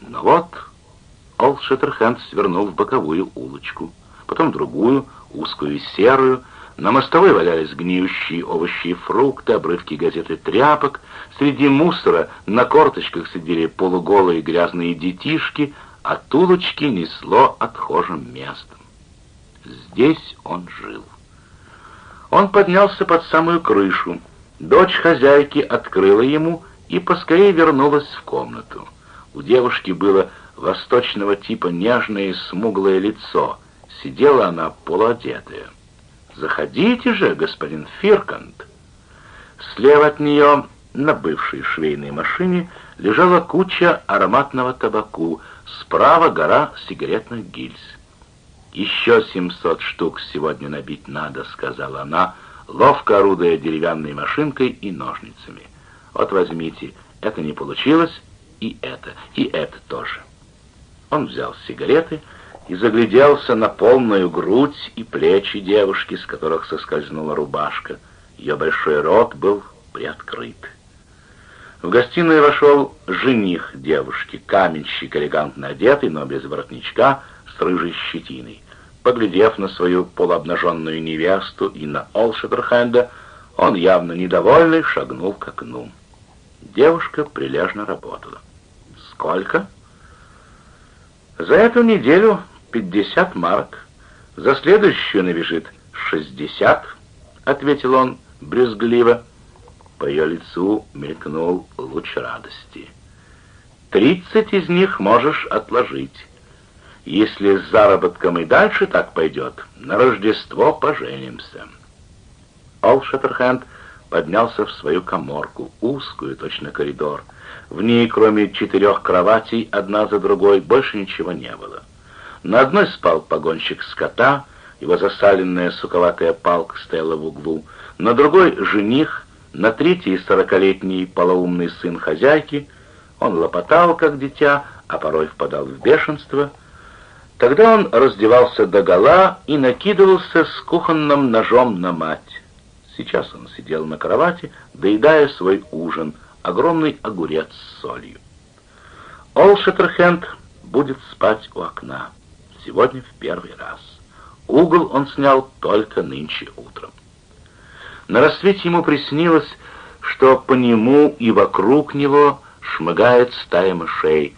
Но вот Олд Шеттерхенд свернул в боковую улочку, потом другую, узкую и серую, на мостовой валялись гниющие овощи и фрукты, обрывки газеты тряпок. Среди мусора на корточках сидели полуголые грязные детишки, а тулочки несло отхожим местом. Здесь он жил. Он поднялся под самую крышу. Дочь хозяйки открыла ему и поскорее вернулась в комнату. У девушки было восточного типа нежное и смуглое лицо. Сидела она полуодетая. «Заходите же, господин Фиркант!» Слева от нее, на бывшей швейной машине, лежала куча ароматного табаку, справа гора сигаретных гильз. «Еще семьсот штук сегодня набить надо», — сказала она, ловко орудуя деревянной машинкой и ножницами. «Вот возьмите, это не получилось, и это, и это тоже». Он взял сигареты, — и загляделся на полную грудь и плечи девушки, с которых соскользнула рубашка. Ее большой рот был приоткрыт. В гостиную вошел жених девушки, каменщик, элегантно одетый, но без воротничка, с рыжей щетиной. Поглядев на свою полуобнаженную невесту и на Олшетерхенда, он, явно недовольный, шагнул к окну. Девушка прилежно работала. «Сколько?» «За эту неделю пятьдесят марок. За следующую набежит шестьдесят, — ответил он брюзгливо. По ее лицу мелькнул луч радости. «Тридцать из них можешь отложить. Если с заработком и дальше так пойдет, на Рождество поженимся». Ол Шеттерхенд поднялся в свою коморку, узкую, точно коридор. В ней, кроме четырех кроватей, одна за другой, больше ничего не было. На одной спал погонщик скота, его засаленная суковатая палка стояла в углу, на другой — жених, на третьей — сорокалетний полоумный сын хозяйки. Он лопотал, как дитя, а порой впадал в бешенство. Тогда он раздевался догола и накидывался с кухонным ножом на мать. Сейчас он сидел на кровати, доедая свой ужин, огромный огурец с солью. Ол Шеттерхенд будет спать у окна сегодня в первый раз. Угол он снял только нынче утром. На рассвете ему приснилось, что по нему и вокруг него шмыгает стая мышей.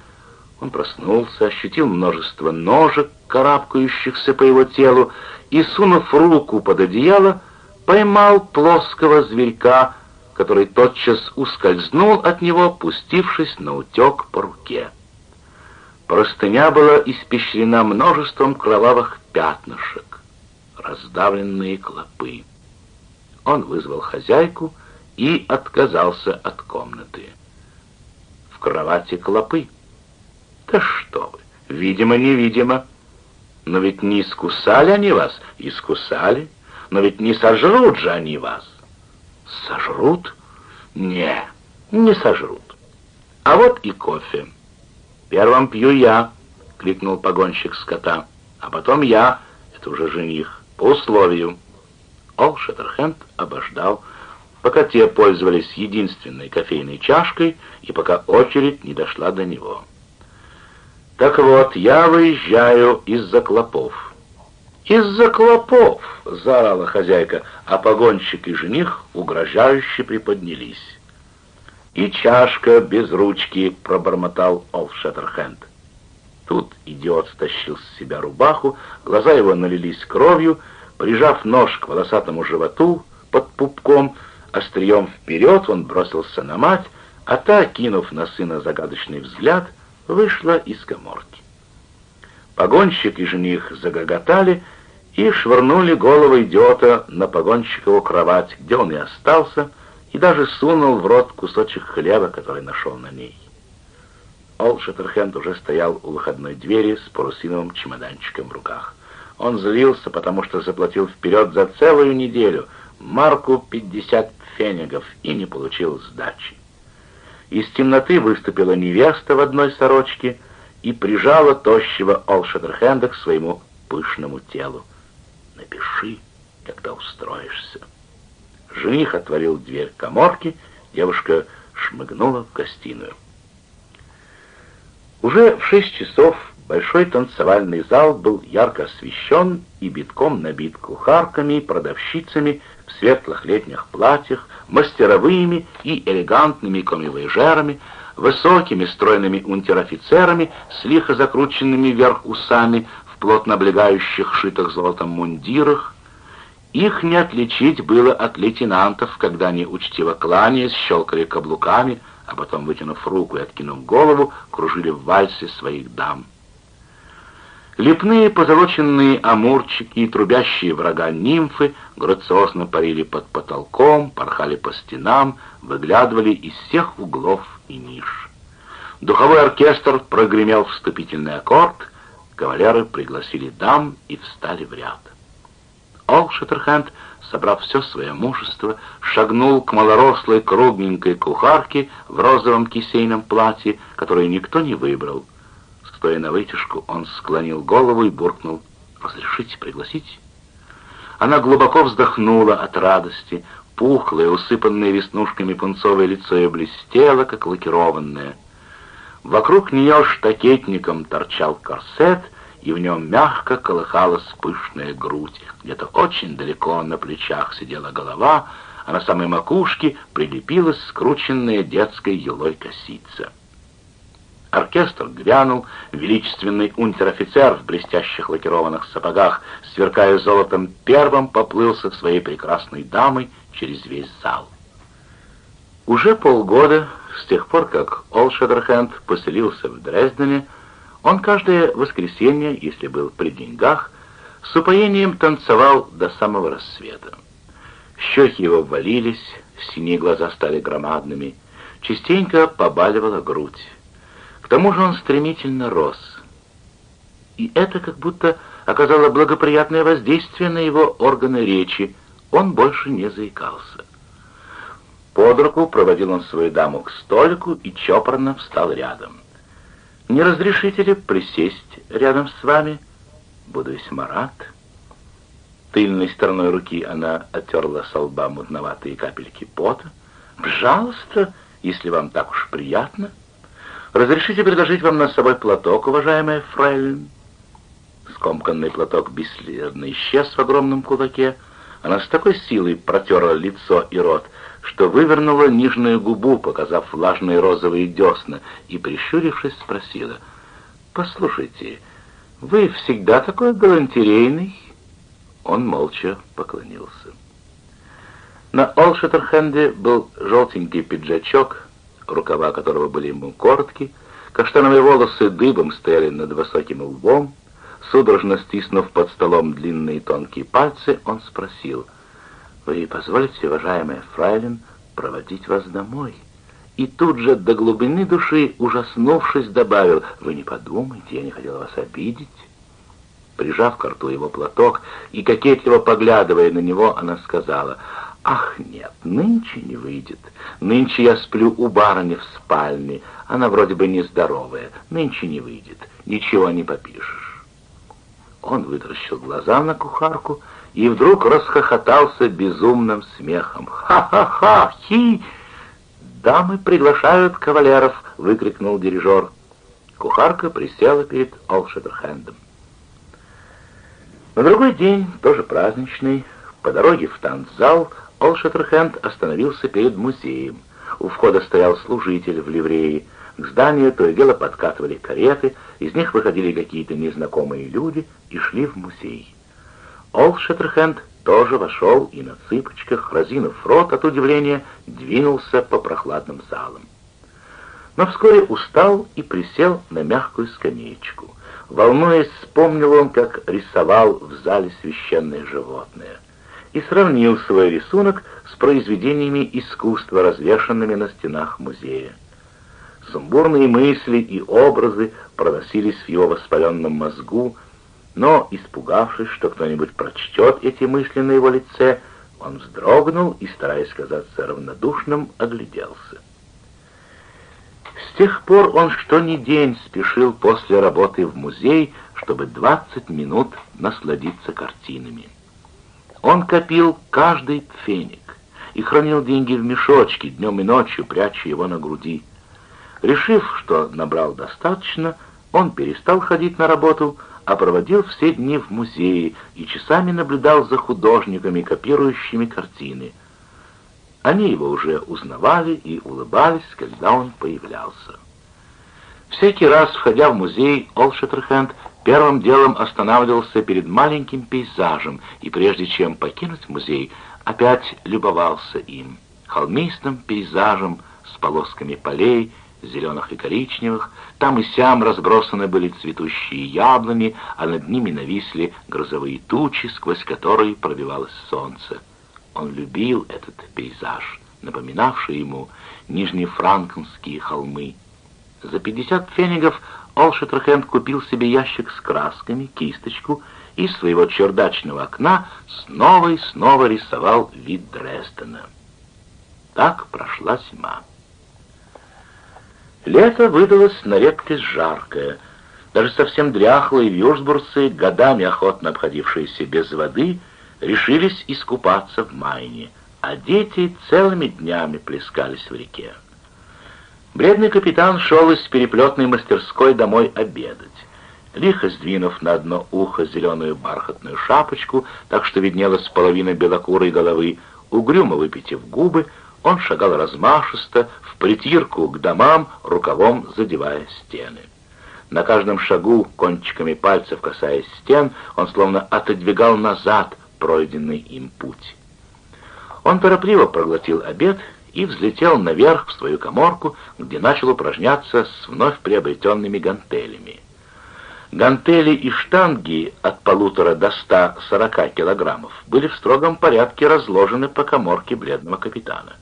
Он проснулся, ощутил множество ножек, карабкающихся по его телу, и, сунув руку под одеяло, поймал плоского зверька, который тотчас ускользнул от него, пустившись на утек по руке. Простыня была испещрена множеством кровавых пятнышек, раздавленные клопы. Он вызвал хозяйку и отказался от комнаты. В кровати клопы. Да что вы, видимо-невидимо. Но ведь не искусали они вас, искусали. Но ведь не сожрут же они вас. Сожрут? Не, не сожрут. А вот и кофе. «Первым пью я», — крикнул погонщик скота. «А потом я, это уже жених, по условию». Ол Шеттерхенд обождал, пока те пользовались единственной кофейной чашкой и пока очередь не дошла до него. «Так вот, я выезжаю из-за клопов». «Из-за клопов!» — заорала хозяйка, а погонщик и жених угрожающе приподнялись. «И чашка без ручки», — пробормотал Олф Шеттерхенд. Тут идиот стащил с себя рубаху, глаза его налились кровью, прижав нож к волосатому животу под пупком, острием вперед он бросился на мать, а та, кинув на сына загадочный взгляд, вышла из коморки. Погонщик и жених загоготали и швырнули голову идиота на погонщикову кровать, где он и остался, и даже сунул в рот кусочек хлеба, который нашел на ней. Ол Шеттерхенд уже стоял у выходной двери с парусиновым чемоданчиком в руках. Он злился, потому что заплатил вперед за целую неделю марку 50 фенигов и не получил сдачи. Из темноты выступила невеста в одной сорочке и прижала тощего Ол Шеттерхенда к своему пышному телу. «Напиши, когда устроишься». Жених отворил дверь коморки, девушка шмыгнула в гостиную. Уже в шесть часов большой танцевальный зал был ярко освещен и битком набит кухарками, продавщицами в светлых летних платьях, мастеровыми и элегантными комивояжерами, высокими стройными унтер-офицерами с лихо закрученными вверх усами плотно облегающих, шитых золотом мундирах. Их не отличить было от лейтенантов, когда они, учтиво кланяясь, щелкали каблуками, а потом, вытянув руку и откинув голову, кружили в вальсе своих дам. Лепные позолоченные амурчики и трубящие врага нимфы грациозно парили под потолком, порхали по стенам, выглядывали из всех углов и ниш. Духовой оркестр прогремел вступительный аккорд, кавалеры пригласили дам и встали в ряд. Ол Шеттерхенд, собрав все свое мужество, шагнул к малорослой кругленькой кухарке в розовом кисейном платье, которое никто не выбрал — Стоя на вытяжку, он склонил голову и буркнул «Разрешите пригласить?» Она глубоко вздохнула от радости, пухлое, усыпанное веснушками пунцовое лицо и блестело, как лакированное. Вокруг нее штакетником торчал корсет, и в нем мягко колыхалась пышная грудь. Где-то очень далеко на плечах сидела голова, а на самой макушке прилепилась скрученная детской елой косица. Оркестр грянул, величественный унтер-офицер в блестящих лакированных сапогах, сверкая золотом, первым поплылся своей прекрасной дамой через весь зал. Уже полгода, с тех пор, как Олшедерхенд поселился в Дрездене, он каждое воскресенье, если был при деньгах, с упоением танцевал до самого рассвета. Щеки его ввалились, синие глаза стали громадными, частенько побаливала грудь. К тому же он стремительно рос. И это как будто оказало благоприятное воздействие на его органы речи. Он больше не заикался. Под руку проводил он свою даму к столику и чопорно встал рядом. «Не разрешите ли присесть рядом с вами? Буду весьма рад». Тыльной стороной руки она оттерла со лба мутноватые капельки пота. «Пожалуйста, если вам так уж приятно». «Разрешите предложить вам на собой платок, уважаемая фрейлин?» Скомканный платок бесследно исчез в огромном кулаке. Она с такой силой протерла лицо и рот, что вывернула нижнюю губу, показав влажные розовые десна, и, прищурившись, спросила, «Послушайте, вы всегда такой галантерейный?» Он молча поклонился. На Олшеттерхенде был желтенький пиджачок, рукава которого были ему короткие, каштановые волосы дыбом стояли над высоким лбом, судорожно стиснув под столом длинные тонкие пальцы, он спросил, «Вы позволите, уважаемая фрайлин, проводить вас домой?» И тут же до глубины души, ужаснувшись, добавил, «Вы не подумайте, я не хотел вас обидеть». Прижав к рту его платок и кокетливо поглядывая на него, она сказала, «Ах, нет, нынче не выйдет. Нынче я сплю у барыни в спальне. Она вроде бы нездоровая. Нынче не выйдет. Ничего не попишешь». Он вытаращил глаза на кухарку и вдруг расхохотался безумным смехом. «Ха-ха-ха! Хи!» «Дамы приглашают кавалеров!» — выкрикнул дирижер. Кухарка присела перед Олшедерхендом. На другой день, тоже праздничный, по дороге в танцзал Олшеттерхенд остановился перед музеем. У входа стоял служитель в ливрее. К зданию то и дело подкатывали кареты, из них выходили какие-то незнакомые люди и шли в музей. Олшеттерхенд тоже вошел и на цыпочках, разинув рот от удивления, двинулся по прохладным залам. Но вскоре устал и присел на мягкую скамеечку. Волнуясь, вспомнил он, как рисовал в зале священное животное — и сравнил свой рисунок с произведениями искусства, развешанными на стенах музея. Сумбурные мысли и образы проносились в его воспаленном мозгу, но, испугавшись, что кто-нибудь прочтет эти мысли на его лице, он вздрогнул и, стараясь казаться равнодушным, огляделся. С тех пор он что ни день спешил после работы в музей, чтобы 20 минут насладиться картинами. Он копил каждый пфеник и хранил деньги в мешочке, днем и ночью, пряча его на груди. Решив, что набрал достаточно, он перестал ходить на работу, а проводил все дни в музее и часами наблюдал за художниками, копирующими картины. Они его уже узнавали и улыбались, когда он появлялся. Всякий раз, входя в музей, Олшеттерхенд первым делом останавливался перед маленьким пейзажем и, прежде чем покинуть музей, опять любовался им, холмистым пейзажем с полосками полей, зеленых и коричневых, там и сям разбросаны были цветущие яблони, а над ними нависли грозовые тучи, сквозь которые пробивалось солнце. Он любил этот пейзаж, напоминавший ему нижнефранкенские холмы. За пятьдесят фенигов Олшетрахенд купил себе ящик с красками, кисточку и своего чердачного окна снова и снова рисовал вид Дрездена. Так прошла зима. Лето выдалось на редкость жаркое. Даже совсем дряхлые вюрсбурцы, годами охотно обходившиеся без воды, решились искупаться в Майне, а дети целыми днями плескались в реке. Бледный капитан шел из переплетной мастерской домой обедать. Лихо сдвинув на одно ухо зеленую бархатную шапочку, так что виднелась половина белокурой головы, угрюмо выпитив губы, он шагал размашисто, в притирку к домам, рукавом задевая стены. На каждом шагу, кончиками пальцев касаясь стен, он словно отодвигал назад пройденный им путь. Он торопливо проглотил обед и взлетел наверх в свою коморку, где начал упражняться с вновь приобретенными гантелями. Гантели и штанги от полутора до ста сорока килограммов были в строгом порядке разложены по коморке бледного капитана.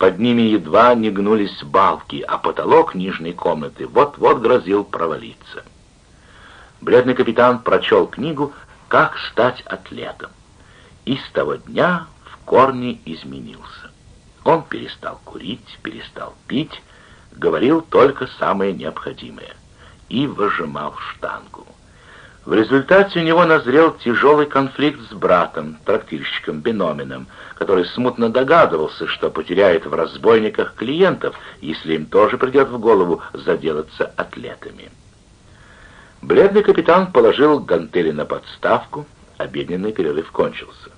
Под ними едва не гнулись балки, а потолок нижней комнаты вот-вот грозил провалиться. Бледный капитан прочел книгу «Как стать атлетом» и с того дня в корне изменился. Он перестал курить, перестал пить, говорил только самое необходимое и выжимал штангу. В результате у него назрел тяжелый конфликт с братом, трактирщиком Беномином, который смутно догадывался, что потеряет в разбойниках клиентов, если им тоже придет в голову заделаться атлетами. Бледный капитан положил гантели на подставку, обеденный перерыв кончился.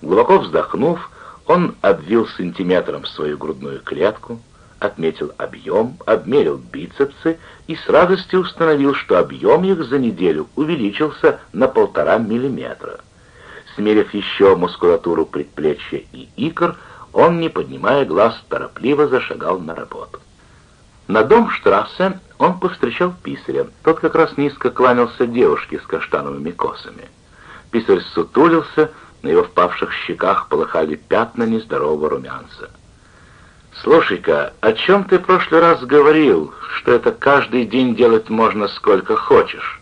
Глубоко вздохнув, он обвил сантиметром свою грудную клетку, отметил объем, обмерил бицепсы и с радостью установил, что объем их за неделю увеличился на полтора миллиметра. Смерив еще мускулатуру предплечья и икр, он, не поднимая глаз, торопливо зашагал на работу. На дом штрассе он повстречал писаря. Тот как раз низко кланялся девушке с каштановыми косами. Писарь сутулился, на его впавших щеках полыхали пятна нездорового румянца. «Слушай-ка, о чем ты в прошлый раз говорил, что это каждый день делать можно сколько хочешь?»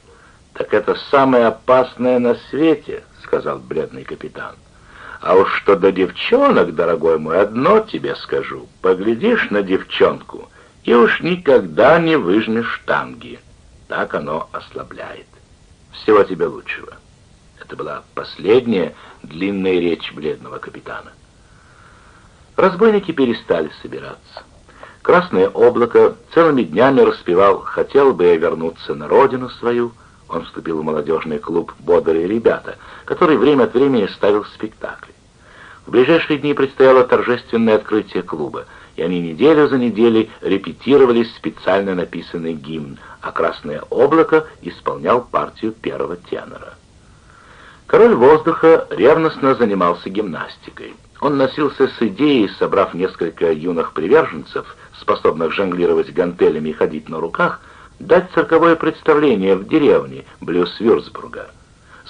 «Так это самое опасное на свете», — сказал бледный капитан. «А уж что до девчонок, дорогой мой, одно тебе скажу. Поглядишь на девчонку, и уж никогда не выжмешь штанги. Так оно ослабляет. Всего тебе лучшего». Это была последняя длинная речь бледного капитана. Разбойники перестали собираться. Красное облако целыми днями распевал «Хотел бы я вернуться на родину свою». Он вступил в молодежный клуб «Бодрые ребята», который время от времени ставил спектакли. В ближайшие дни предстояло торжественное открытие клуба, и они неделю за неделей репетировали специально написанный гимн, а «Красное облако» исполнял партию первого тенора. Король воздуха ревностно занимался гимнастикой. Он носился с идеей, собрав несколько юных приверженцев, способных жонглировать гантелями и ходить на руках, дать цирковое представление в деревне Блюс-Вюрцбурга.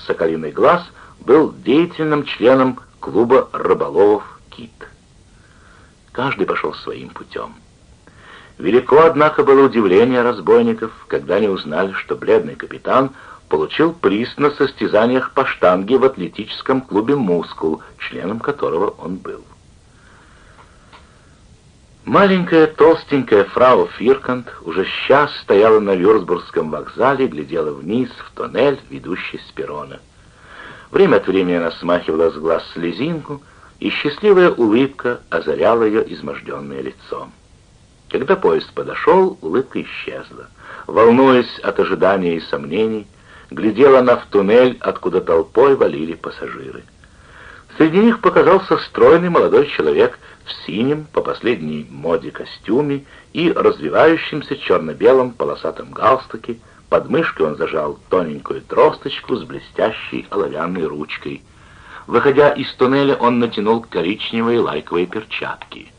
Соколиный глаз был деятельным членом клуба рыболовов «Кит». Каждый пошел своим путем. Велико, однако, было удивление разбойников, когда они узнали, что бледный капитан — получил приз на состязаниях по штанге в атлетическом клубе «Мускул», членом которого он был. Маленькая толстенькая фрау Фиркант уже сейчас стояла на Вюрсбургском вокзале глядела вниз в тоннель, ведущий с перрона. Время от времени она смахивала с глаз слезинку, и счастливая улыбка озаряла ее изможденное лицо. Когда поезд подошел, улыбка исчезла. Волнуясь от ожидания и сомнений, глядела она в туннель, откуда толпой валили пассажиры. Среди них показался стройный молодой человек в синем, по последней моде костюме и развивающемся черно-белом полосатом галстуке. Под мышкой он зажал тоненькую тросточку с блестящей оловянной ручкой. Выходя из туннеля, он натянул коричневые лайковые перчатки.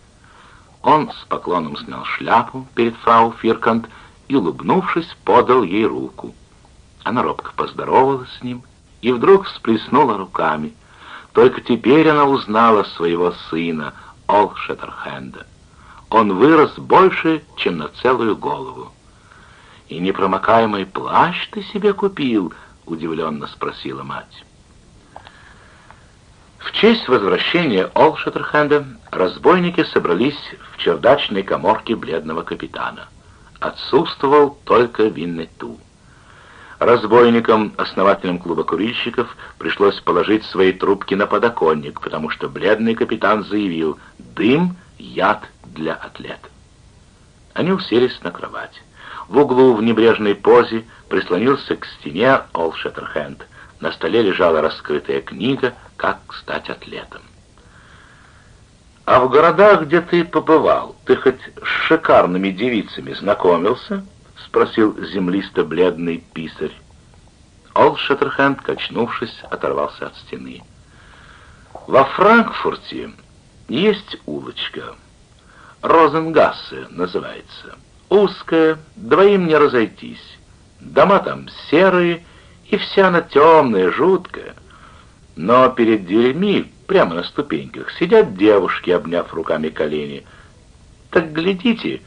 Он с поклоном снял шляпу перед фрау Фиркант и, улыбнувшись, подал ей руку. Она робко поздоровалась с ним и вдруг всплеснула руками. Только теперь она узнала своего сына, Ол Шеттерхенда. Он вырос больше, чем на целую голову. «И непромокаемый плащ ты себе купил?» — удивленно спросила мать. В честь возвращения Олшеттерхенда разбойники собрались в чердачной коморке бледного капитана. Отсутствовал только Виннету. Разбойникам, основателям клуба курильщиков, пришлось положить свои трубки на подоконник, потому что бледный капитан заявил «дым — яд для атлета». Они уселись на кровать. В углу в небрежной позе прислонился к стене Ол Шеттерхенд. На столе лежала раскрытая книга «Как стать атлетом». «А в городах, где ты побывал, ты хоть с шикарными девицами знакомился?» — спросил землисто-бледный писарь. Ол Шеттерхенд, качнувшись, оторвался от стены. «Во Франкфурте есть улочка. Розенгассе называется. Узкая, двоим не разойтись. Дома там серые, и вся она темная, жуткая. Но перед дверьми, прямо на ступеньках, сидят девушки, обняв руками колени. Так глядите,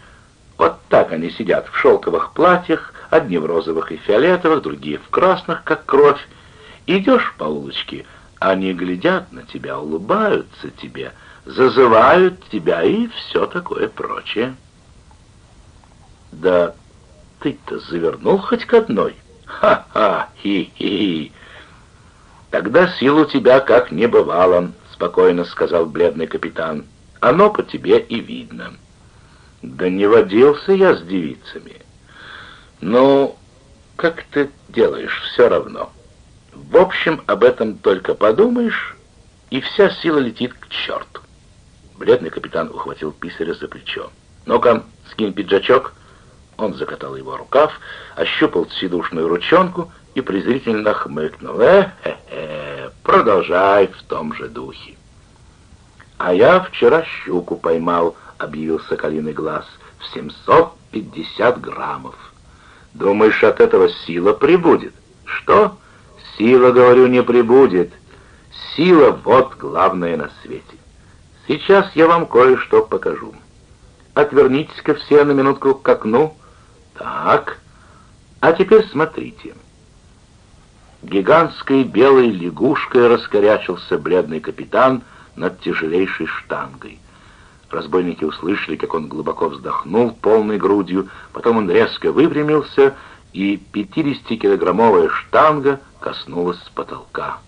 вот так они сидят в шелковых платьях, одни в розовых и фиолетовых, другие в красных, как кровь. Идешь по улочке, они глядят на тебя, улыбаются тебе, зазывают тебя и все такое прочее. Да ты-то завернул хоть к одной? Ха-ха, хи-хи. Тогда сил у тебя как не бывало, спокойно сказал бледный капитан. Оно по тебе и видно. Да не водился я с девицами. Ну, как ты делаешь, все равно. В общем, об этом только подумаешь, и вся сила летит к черту. Бледный капитан ухватил писаря за плечо. «Ну-ка, скинь пиджачок». Он закатал его рукав, ощупал сидушную ручонку и презрительно хмыкнул. «Э-хе-хе, продолжай в том же духе». «А я вчера щуку поймал», — объявил соколиный глаз, — «в 750 граммов». «Думаешь, от этого сила прибудет?» «Что?» «Сила, говорю, не прибудет. Сила — вот главное на свете». Сейчас я вам кое-что покажу. Отвернитесь-ка все на минутку к окну. Так. А теперь смотрите. Гигантской белой лягушкой раскорячился бледный капитан над тяжелейшей штангой. Разбойники услышали, как он глубоко вздохнул полной грудью, потом он резко выпрямился, и 50-килограммовая штанга коснулась потолка.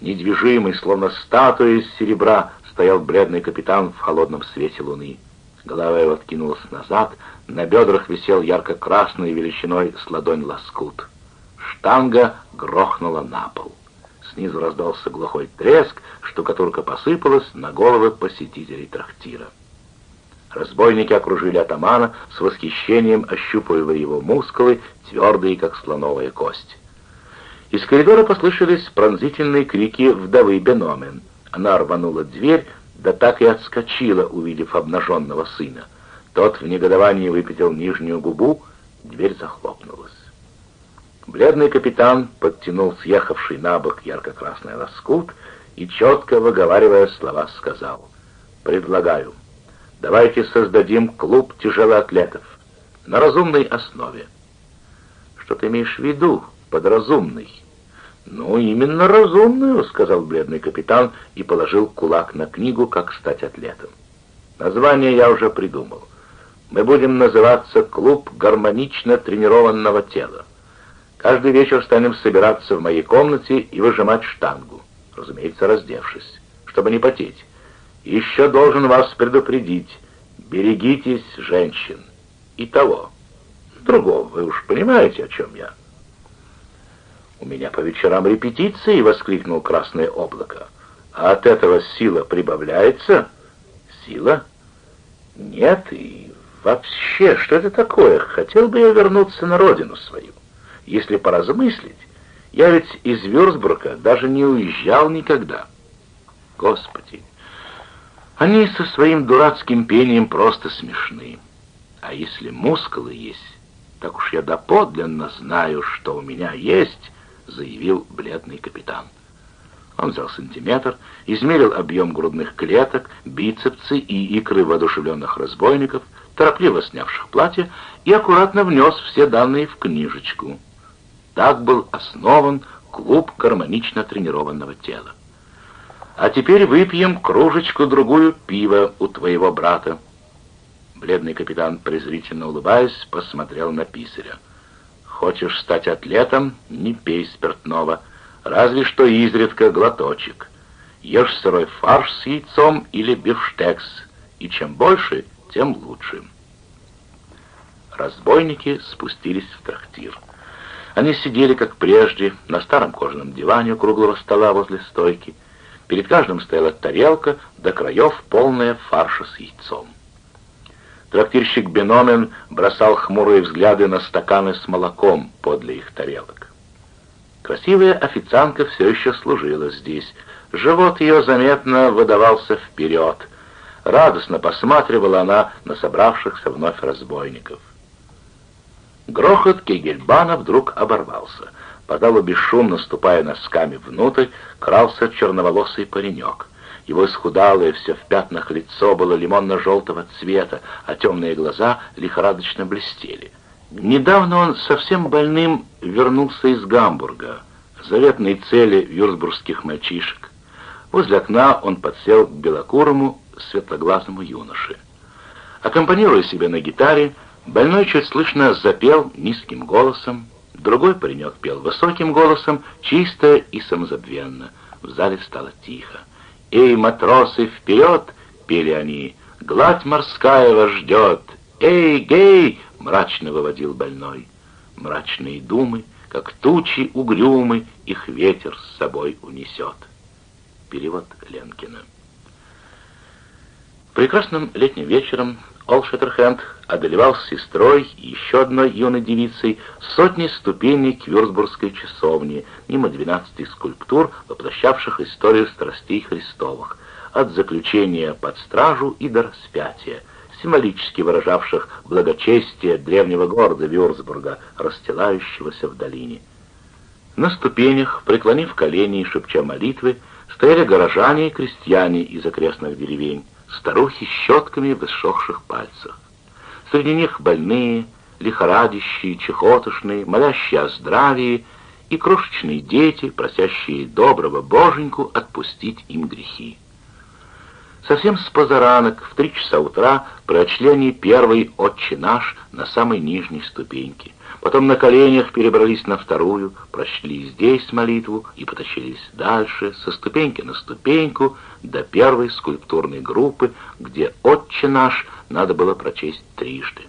Недвижимый, словно статуя из серебра, стоял бледный капитан в холодном свете луны. Голова его откинулась назад, на бедрах висел ярко-красной величиной с ладонь лоскут. Штанга грохнула на пол. Снизу раздался глухой треск, штукатурка посыпалась на головы посетителей трактира. Разбойники окружили атамана с восхищением, ощупывая его мускулы, твердые, как слоновая кость. Из коридора послышались пронзительные крики вдовы Беномен — она рванула дверь, да так и отскочила, увидев обнаженного сына. Тот в негодовании выпятил нижнюю губу, дверь захлопнулась. Бледный капитан подтянул съехавший на бок ярко-красный лоскут и, четко выговаривая слова, сказал, «Предлагаю, давайте создадим клуб тяжелоатлетов на разумной основе». «Что ты имеешь в виду под разумной?» «Ну, именно разумную», — сказал бледный капитан и положил кулак на книгу, как стать атлетом. «Название я уже придумал. Мы будем называться «Клуб гармонично тренированного тела». Каждый вечер станем собираться в моей комнате и выжимать штангу, разумеется, раздевшись, чтобы не потеть. Еще должен вас предупредить, Берегитесь женщин. И того. Другого, вы уж понимаете, о чем я. «У меня по вечерам репетиции!» — воскликнул Красное облако. «А от этого сила прибавляется?» «Сила?» «Нет, и вообще, что это такое? Хотел бы я вернуться на родину свою. Если поразмыслить, я ведь из Вюрсбурга даже не уезжал никогда. Господи, они со своим дурацким пением просто смешны. А если мускулы есть, так уж я доподлинно знаю, что у меня есть, заявил бледный капитан. Он взял сантиметр, измерил объем грудных клеток, бицепсы и икры воодушевленных разбойников, торопливо снявших платье, и аккуратно внес все данные в книжечку. Так был основан клуб гармонично тренированного тела. «А теперь выпьем кружечку-другую пива у твоего брата». Бледный капитан, презрительно улыбаясь, посмотрел на писаря. «Хочешь стать атлетом? Не пей спиртного, разве что изредка глоточек. Ешь сырой фарш с яйцом или бифштекс, и чем больше, тем лучше». Разбойники спустились в трактир. Они сидели, как прежде, на старом кожаном диване у круглого стола возле стойки. Перед каждым стояла тарелка, до краев полная фарша с яйцом. Трактирщик Беномен бросал хмурые взгляды на стаканы с молоком подле их тарелок. Красивая официантка все еще служила здесь. Живот ее заметно выдавался вперед. Радостно посматривала она на собравшихся вновь разбойников. Грохот Кегельбана вдруг оборвался. По залу бесшумно, ступая носками внутрь, крался черноволосый паренек. Его исхудалое, все в пятнах лицо было лимонно-желтого цвета, а темные глаза лихорадочно блестели. Недавно он совсем больным вернулся из Гамбурга, заветной цели юрсбургских мальчишек. Возле окна он подсел к белокурому, светлоглазому юноше. Аккомпанируя себе на гитаре, Больной чуть слышно запел низким голосом, другой паренек пел высоким голосом, чисто и самозабвенно. В зале стало тихо. «Эй, матросы, вперед!» — пели они. «Гладь морская вас ждет!» «Эй, гей!» — мрачно выводил больной. Мрачные думы, как тучи угрюмы, их ветер с собой унесет. Перевод Ленкина. Прекрасным летним вечером Ол Шеттерхенд одолевал с сестрой и еще одной юной девицей сотни ступеней Квюрсбургской часовни, мимо двенадцати скульптур, воплощавших историю страстей Христовых, от заключения под стражу и до распятия, символически выражавших благочестие древнего города Вюрсбурга, расстилающегося в долине. На ступенях, преклонив колени и шепча молитвы, стояли горожане и крестьяне из окрестных деревень, старухи с щетками в иссохших пальцах. Среди них больные, лихорадящие, чехотошные, молящие о здравии и крошечные дети, просящие доброго боженьку отпустить им грехи. Совсем с позаранок, в три часа утра, прочли они первый «Отче наш» на самой нижней ступеньке. Потом на коленях перебрались на вторую, прочли здесь молитву и потащились дальше, со ступеньки на ступеньку, до первой скульптурной группы, где «Отче наш» надо было прочесть трижды.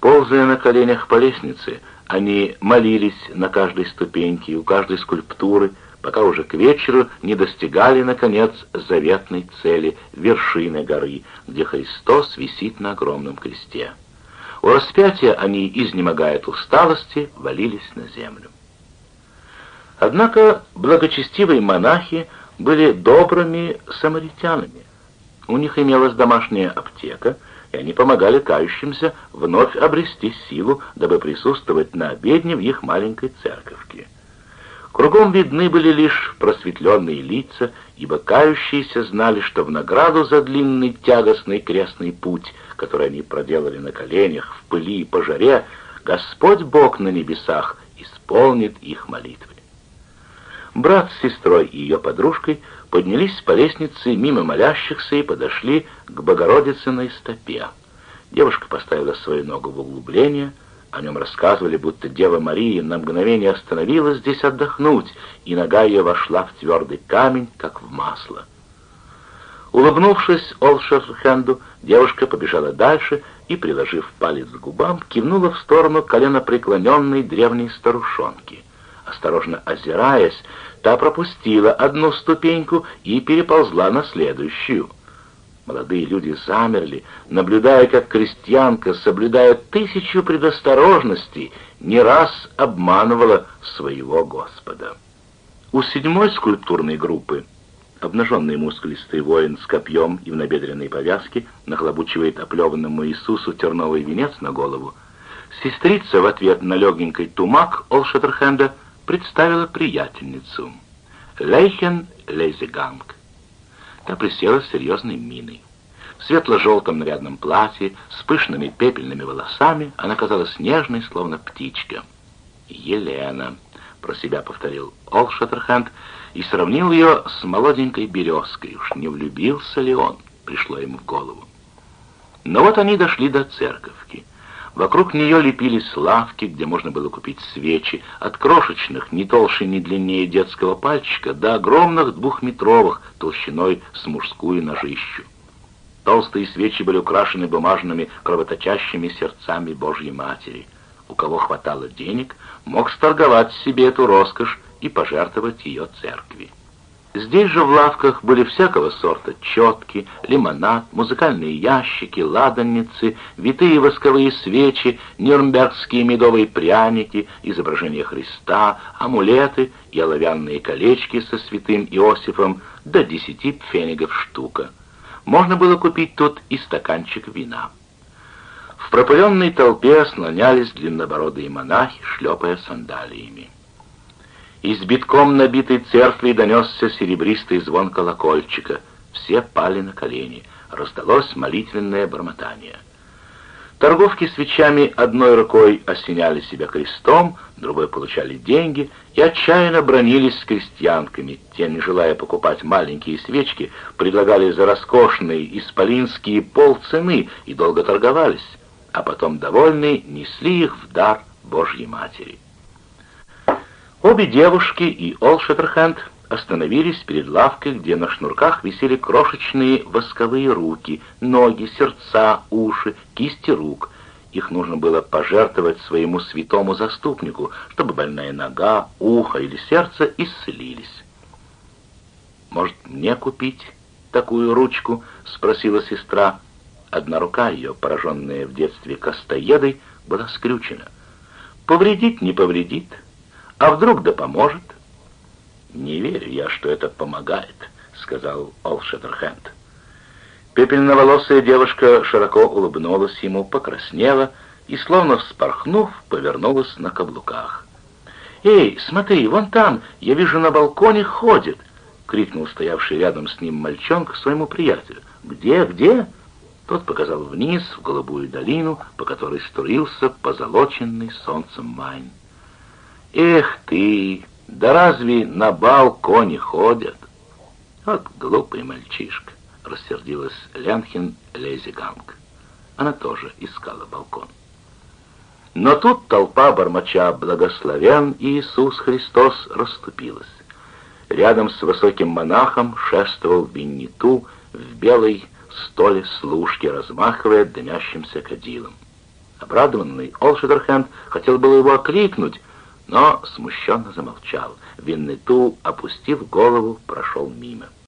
Ползая на коленях по лестнице, они молились на каждой ступеньке и у каждой скульптуры, пока уже к вечеру не достигали, наконец, заветной цели вершины горы, где Христос висит на огромном кресте. У распятия они, изнемогая от усталости, валились на землю. Однако благочестивые монахи были добрыми самаритянами. У них имелась домашняя аптека, и они помогали кающимся вновь обрести силу, дабы присутствовать на обедне в их маленькой церковке. Кругом видны были лишь просветленные лица, ибо кающиеся знали, что в награду за длинный тягостный крестный путь, который они проделали на коленях, в пыли и пожаре, Господь Бог на небесах исполнит их молитвы. Брат с сестрой и ее подружкой поднялись по лестнице мимо молящихся и подошли к Богородицыной стопе. Девушка поставила свою ногу в углубление — о нем рассказывали, будто Дева Мария на мгновение остановилась здесь отдохнуть, и нога ее вошла в твердый камень, как в масло. Улыбнувшись Олшерхенду, девушка побежала дальше и, приложив палец к губам, кивнула в сторону коленопреклоненной древней старушонки. Осторожно озираясь, та пропустила одну ступеньку и переползла на следующую. Молодые люди замерли, наблюдая, как крестьянка, соблюдая тысячу предосторожностей, не раз обманывала своего Господа. У седьмой скульптурной группы обнаженный мускулистый воин с копьем и в набедренной повязке нахлобучивает оплеванному Иисусу терновый венец на голову. Сестрица в ответ на легенький тумак Олшеттерхенда представила приятельницу. Лейхен Лейзеганг. Та присела с серьезной миной. В светло-желтом нарядном платье, с пышными пепельными волосами, она казалась нежной, словно птичка. «Елена», — про себя повторил Ол Шаттерхенд и сравнил ее с молоденькой березкой. Уж не влюбился ли он, пришло ему в голову. Но вот они дошли до церковки. Вокруг нее лепились лавки, где можно было купить свечи, от крошечных, не толще, не длиннее детского пальчика, до огромных двухметровых, толщиной с мужскую ножищу. Толстые свечи были украшены бумажными кровоточащими сердцами Божьей Матери. У кого хватало денег, мог сторговать себе эту роскошь и пожертвовать ее церкви. Здесь же в лавках были всякого сорта четки, лимонад, музыкальные ящики, ладанницы, витые восковые свечи, нюрнбергские медовые пряники, изображения Христа, амулеты и оловянные колечки со святым Иосифом до десяти пфенигов штука можно было купить тут и стаканчик вина. В пропыленной толпе слонялись длиннобородые монахи, шлепая сандалиями. Из битком набитой церкви донесся серебристый звон колокольчика. Все пали на колени. Раздалось молитвенное бормотание — Торговки свечами одной рукой осеняли себя крестом, другой получали деньги и отчаянно бронились с крестьянками. Те, не желая покупать маленькие свечки, предлагали за роскошные исполинские полцены и долго торговались, а потом, довольные, несли их в дар Божьей Матери. Обе девушки и Ол Шеттерхенд остановились перед лавкой, где на шнурках висели крошечные восковые руки, ноги, сердца, уши, кисти рук. Их нужно было пожертвовать своему святому заступнику, чтобы больная нога, ухо или сердце исцелились. «Может, мне купить такую ручку?» — спросила сестра. Одна рука ее, пораженная в детстве костоедой, была скрючена. «Повредить не повредит, а вдруг да поможет?» «Не верю я, что это помогает», — сказал Олшеттерхенд. Пепельноволосая девушка широко улыбнулась ему, покраснела и, словно вспорхнув, повернулась на каблуках. «Эй, смотри, вон там, я вижу, на балконе ходит!» — крикнул стоявший рядом с ним мальчонка своему приятелю. «Где, где?» Тот показал вниз, в голубую долину, по которой струился позолоченный солнцем Майн. «Эх ты!» Да разве на балконе ходят? Вот глупый мальчишка, рассердилась Лянхин Лезиганг. Она тоже искала балкон. Но тут толпа бормоча «Благословен Иисус Христос» расступилась. Рядом с высоким монахом шествовал Винниту в белой столе служки, размахивая дымящимся кадилом. Обрадованный Олшедерхенд хотел было его окликнуть, но смущенно замолчал. Виннету, опустив голову, прошел мимо.